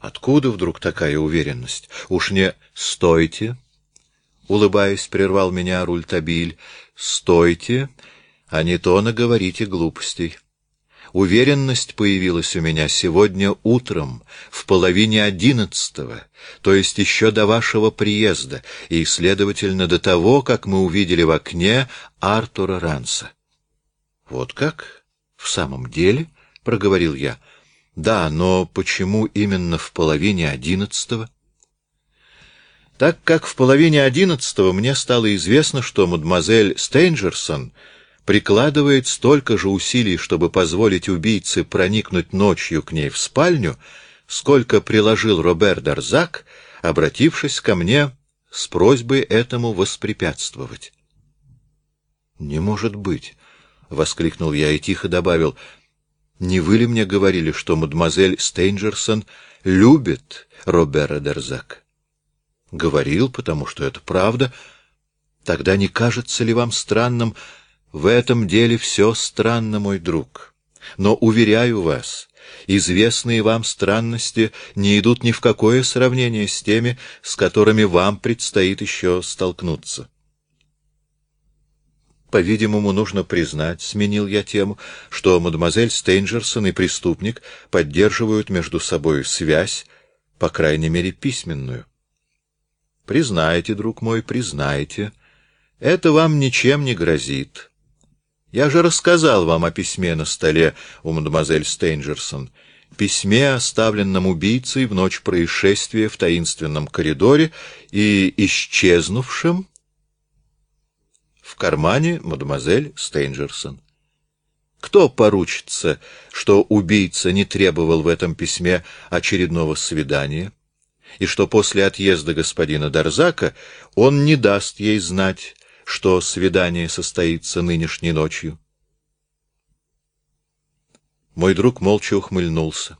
Откуда вдруг такая уверенность? Уж не «стойте», — улыбаясь, прервал меня Рультабиль, — «стойте, а не то наговорите глупостей». Уверенность появилась у меня сегодня утром, в половине одиннадцатого, то есть еще до вашего приезда, и, следовательно, до того, как мы увидели в окне Артура Ранса. — Вот как? В самом деле? — проговорил я. — Да, но почему именно в половине одиннадцатого? — Так как в половине одиннадцатого мне стало известно, что мадемуазель Стейнджерсон — прикладывает столько же усилий, чтобы позволить убийце проникнуть ночью к ней в спальню, сколько приложил Робер Дарзак, обратившись ко мне с просьбой этому воспрепятствовать. — Не может быть! — воскликнул я и тихо добавил. — Не вы ли мне говорили, что мадемуазель Стейнджерсон любит Робера Дерзак? — Говорил, потому что это правда. Тогда не кажется ли вам странным, в этом деле все странно, мой друг. Но, уверяю вас, известные вам странности не идут ни в какое сравнение с теми, с которыми вам предстоит еще столкнуться. По-видимому, нужно признать, сменил я тему, что мадемуазель Стейнджерсон и преступник поддерживают между собой связь, по крайней мере, письменную. Признайте, друг мой, признайте. Это вам ничем не грозит. Я же рассказал вам о письме на столе у мадемуазель Стейнджерсон, письме, оставленном убийцей в ночь происшествия в таинственном коридоре и исчезнувшем в кармане мадемуазель Стейнджерсон. Кто поручится, что убийца не требовал в этом письме очередного свидания, и что после отъезда господина Дарзака он не даст ей знать, что свидание состоится нынешней ночью. Мой друг молча ухмыльнулся.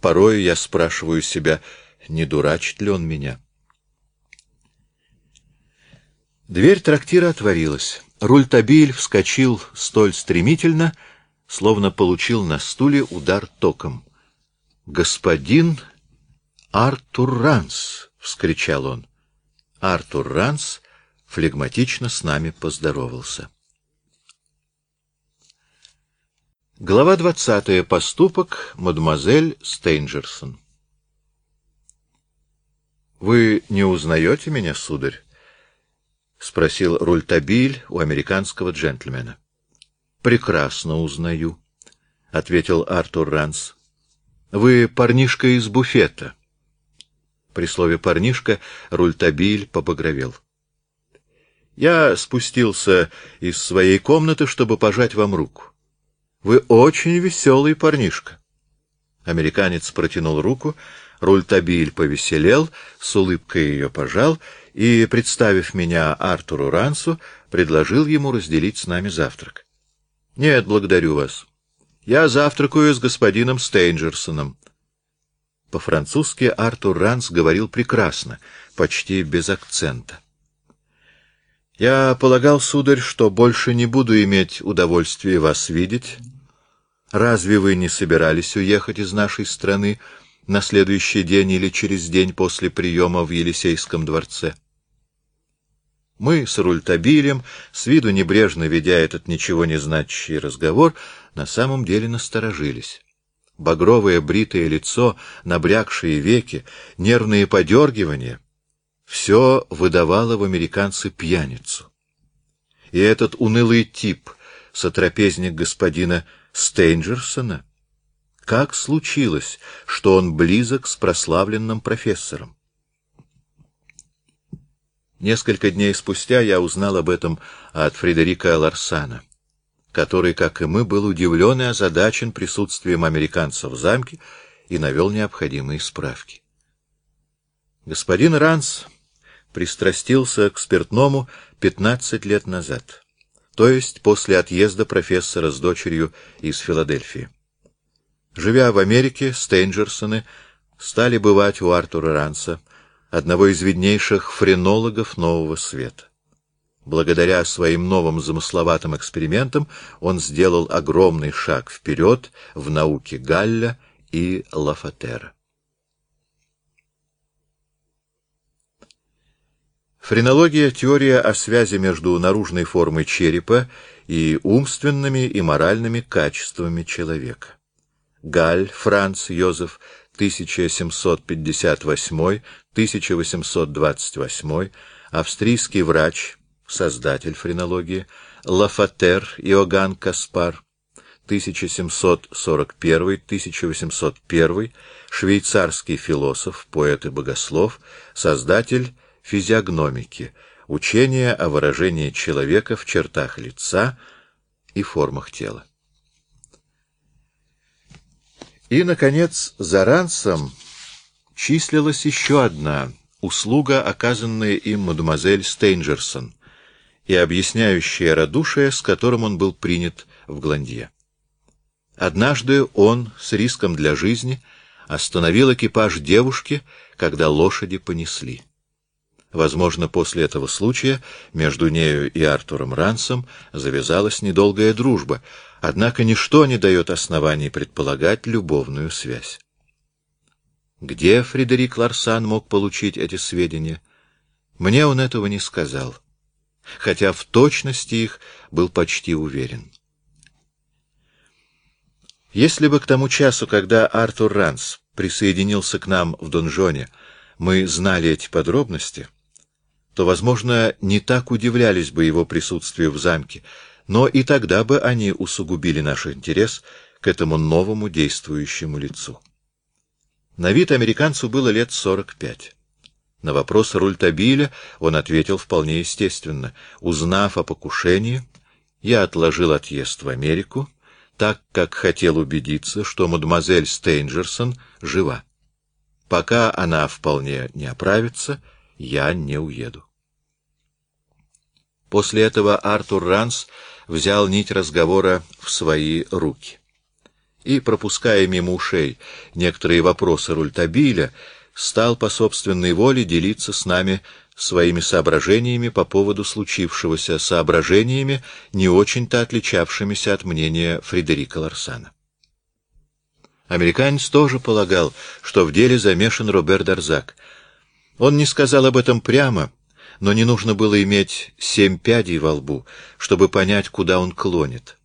Порою я спрашиваю себя, не дурачит ли он меня. Дверь трактира отворилась. Рультабиль вскочил столь стремительно, словно получил на стуле удар током. — Господин Артур Ранс! — вскричал он. Артур Ранс флегматично с нами поздоровался. Глава двадцатая. Поступок мадемуазель Стейнджерсон. — Вы не узнаете меня, сударь? — спросил Рультабиль у американского джентльмена. — Прекрасно узнаю, — ответил Артур Ранс. — Вы парнишка из буфета. При слове «парнишка» Рультабиль побагровел. — я спустился из своей комнаты, чтобы пожать вам руку. Вы очень веселый парнишка. Американец протянул руку, Рультабиль повеселел, с улыбкой ее пожал и, представив меня Артуру Рансу, предложил ему разделить с нами завтрак. — Нет, благодарю вас. Я завтракаю с господином Стейнджерсоном. По-французски Артур Ранс говорил прекрасно, почти без акцента. Я полагал, сударь, что больше не буду иметь удовольствия вас видеть. Разве вы не собирались уехать из нашей страны на следующий день или через день после приема в Елисейском дворце? Мы с Рультабилем, с виду небрежно ведя этот ничего не значащий разговор, на самом деле насторожились. Багровое бритое лицо, набрякшие веки, нервные подергивания все выдавало в американце пьяницу. И этот унылый тип, сотрапезник господина Стейнджерсона, как случилось, что он близок с прославленным профессором? Несколько дней спустя я узнал об этом от Фредерика Ларсана, который, как и мы, был удивлен и озадачен присутствием американцев в замке и навел необходимые справки. Господин Ранс пристрастился к спиртному 15 лет назад, то есть после отъезда профессора с дочерью из Филадельфии. Живя в Америке, Стейнджерсоны стали бывать у Артура Ранса, одного из виднейших френологов нового света. Благодаря своим новым замысловатым экспериментам он сделал огромный шаг вперед в науке Галля и Лафатера. Френология — теория о связи между наружной формой черепа и умственными и моральными качествами человека. Галь, Франц Йозеф, 1758-1828, австрийский врач, создатель френологии, Лафатер Иоганн Каспар, 1741-1801, швейцарский философ, поэт и богослов, создатель физиогномики, учение о выражении человека в чертах лица и формах тела. И, наконец, за ранцем числилась еще одна услуга, оказанная им мадемуазель Стейнджерсон, и объясняющая радушие, с которым он был принят в Гландье. Однажды он, с риском для жизни, остановил экипаж девушки, когда лошади понесли. Возможно, после этого случая между нею и Артуром Рансом завязалась недолгая дружба, однако ничто не дает оснований предполагать любовную связь. Где Фредерик Ларсан мог получить эти сведения? Мне он этого не сказал, хотя в точности их был почти уверен. Если бы к тому часу, когда Артур Ранс присоединился к нам в донжоне, мы знали эти подробности, то, возможно, не так удивлялись бы его присутствию в замке, но и тогда бы они усугубили наш интерес к этому новому действующему лицу. На вид американцу было лет сорок пять. На вопрос Рультабиля он ответил вполне естественно. Узнав о покушении, я отложил отъезд в Америку, так как хотел убедиться, что мадемуазель Стейнджерсон жива. Пока она вполне не оправится, я не уеду. После этого Артур Ранс взял нить разговора в свои руки. И, пропуская мимо ушей некоторые вопросы Рультабиля, стал по собственной воле делиться с нами своими соображениями по поводу случившегося, соображениями, не очень-то отличавшимися от мнения Фредерика Ларсана. Американец тоже полагал, что в деле замешан Робер Дарзак. Он не сказал об этом прямо, но не нужно было иметь семь пядей во лбу, чтобы понять, куда он клонит.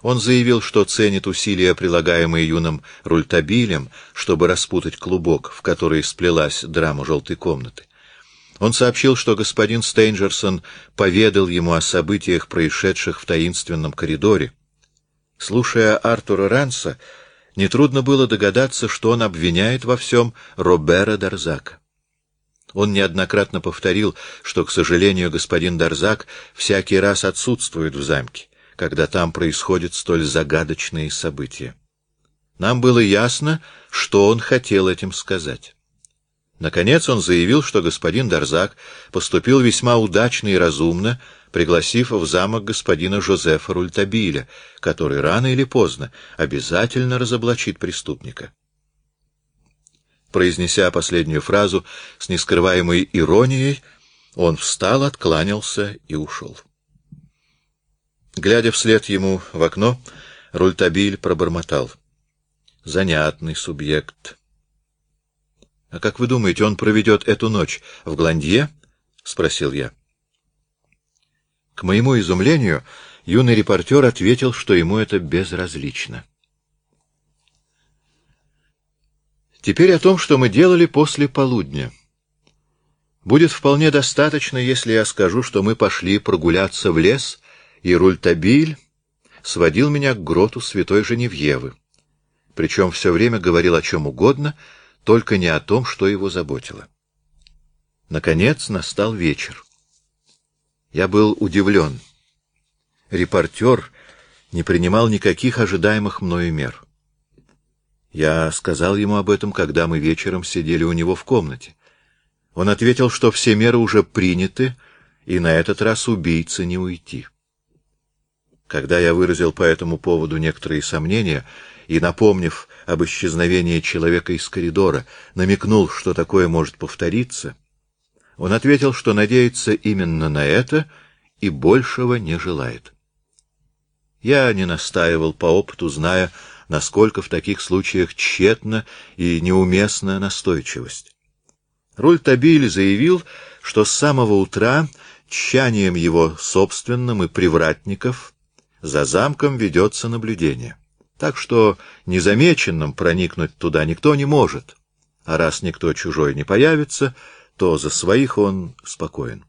Он заявил, что ценит усилия, прилагаемые юным Рультабилем, чтобы распутать клубок, в который сплелась драма желтой комнаты. Он сообщил, что господин Стейнджерсон поведал ему о событиях, происшедших в таинственном коридоре. Слушая Артура Ранса, нетрудно было догадаться, что он обвиняет во всем Робера Дарзака. Он неоднократно повторил, что, к сожалению, господин Дарзак всякий раз отсутствует в замке, когда там происходят столь загадочные события. Нам было ясно, что он хотел этим сказать. Наконец он заявил, что господин Дарзак поступил весьма удачно и разумно, пригласив в замок господина Жозефа Рультабиля, который рано или поздно обязательно разоблачит преступника. Произнеся последнюю фразу с нескрываемой иронией, он встал, откланялся и ушел. Глядя вслед ему в окно, Рультабиль пробормотал. «Занятный субъект». — А как вы думаете, он проведет эту ночь в Гландье? — спросил я. К моему изумлению, юный репортер ответил, что ему это безразлично. Теперь о том, что мы делали после полудня. Будет вполне достаточно, если я скажу, что мы пошли прогуляться в лес, и Рультабиль сводил меня к гроту святой Женевьевы. Причем все время говорил о чем угодно — только не о том, что его заботило. Наконец настал вечер. Я был удивлен. Репортер не принимал никаких ожидаемых мною мер. Я сказал ему об этом, когда мы вечером сидели у него в комнате. Он ответил, что все меры уже приняты, и на этот раз убийце не уйти. Когда я выразил по этому поводу некоторые сомнения и, напомнив об исчезновении человека из коридора, намекнул, что такое может повториться, он ответил, что надеется именно на это и большего не желает. Я не настаивал по опыту, зная, насколько в таких случаях тщетна и неуместна настойчивость. Рультабиль заявил, что с самого утра тщанием его собственным и привратников за замком ведется наблюдение. Так что незамеченным проникнуть туда никто не может, а раз никто чужой не появится, то за своих он спокоен.